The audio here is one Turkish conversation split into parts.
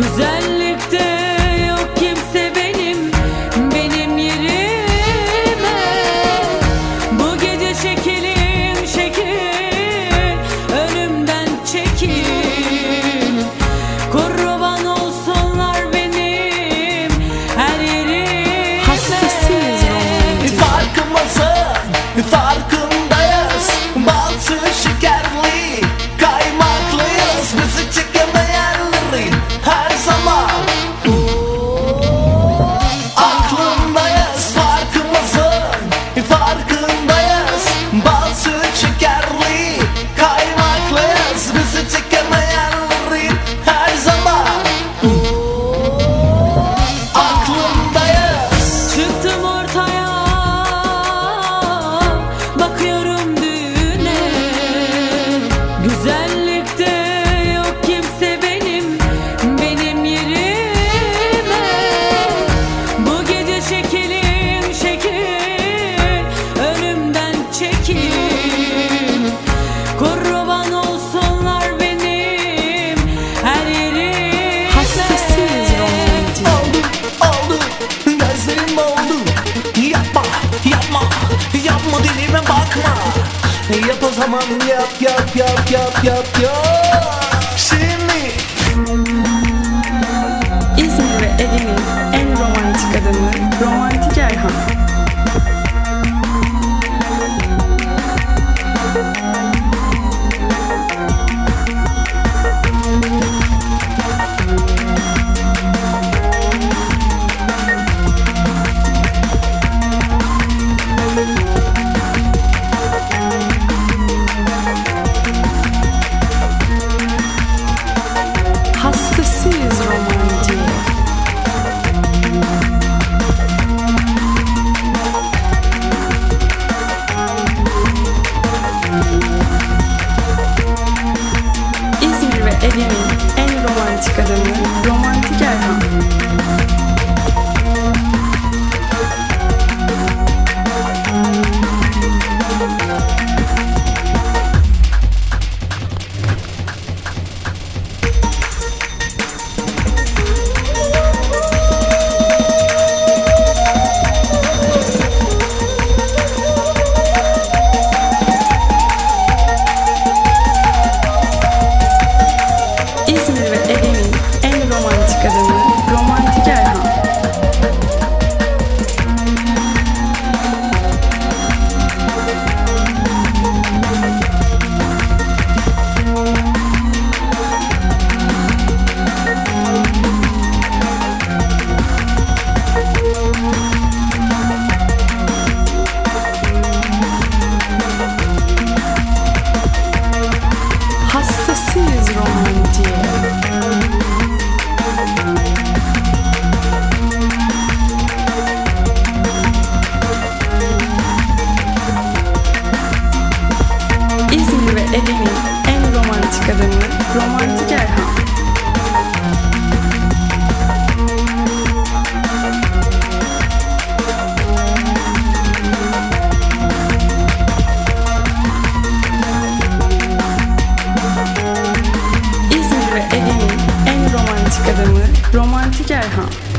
güzel Kurban olsunlar benim her yerim Hastasıyız Oldu oldu gözlerim oldu Yapma yapma yapma dilime bakma. Yap o zaman yap yap yap yap yap yap. Şimdi 去这儿一。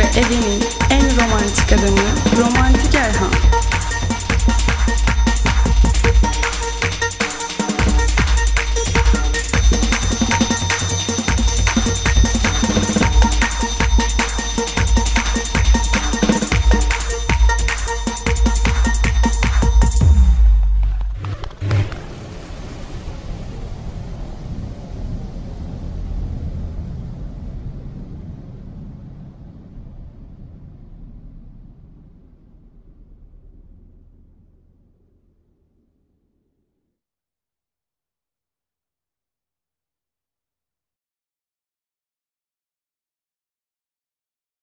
ve evinin en romantik adamı Romantik Erhan.